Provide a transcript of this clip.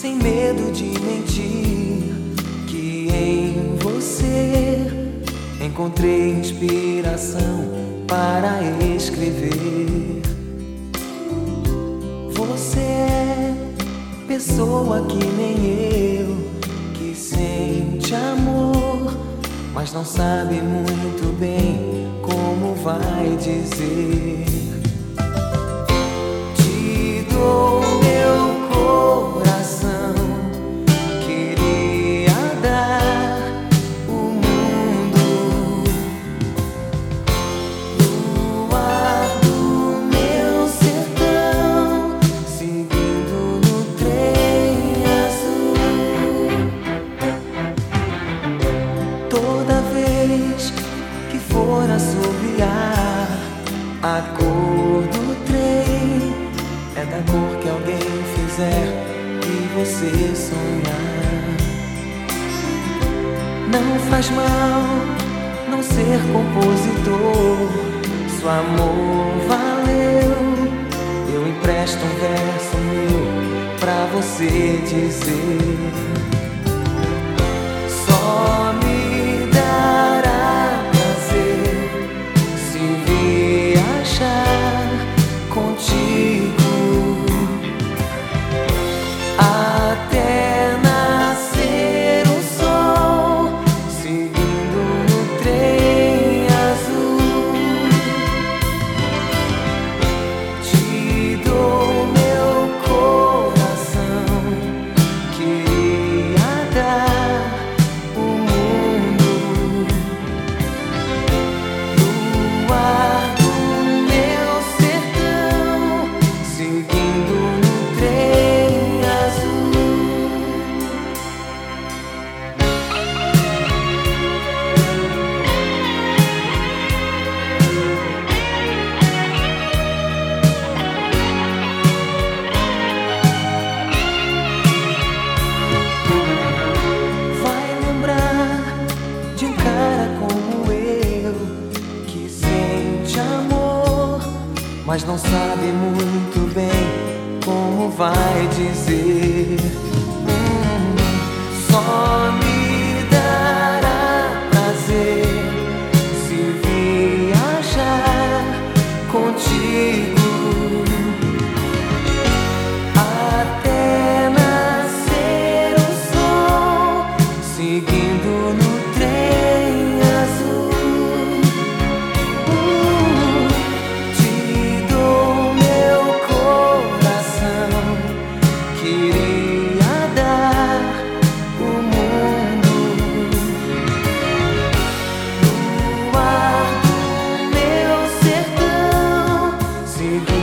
sem medo de mentir, que em você encontrei inspiração para escrever. Você é pessoa que nem eu, que sente amor, mas não sabe muito bem como vai dizer. A cor do trem é da cor que alguém fizer e você sonhar. Não faz mal não ser compositor. Se o amor valeu, eu empresto um verso meu pra você dizer. Mas não sabe muito bem como vai dizer. you.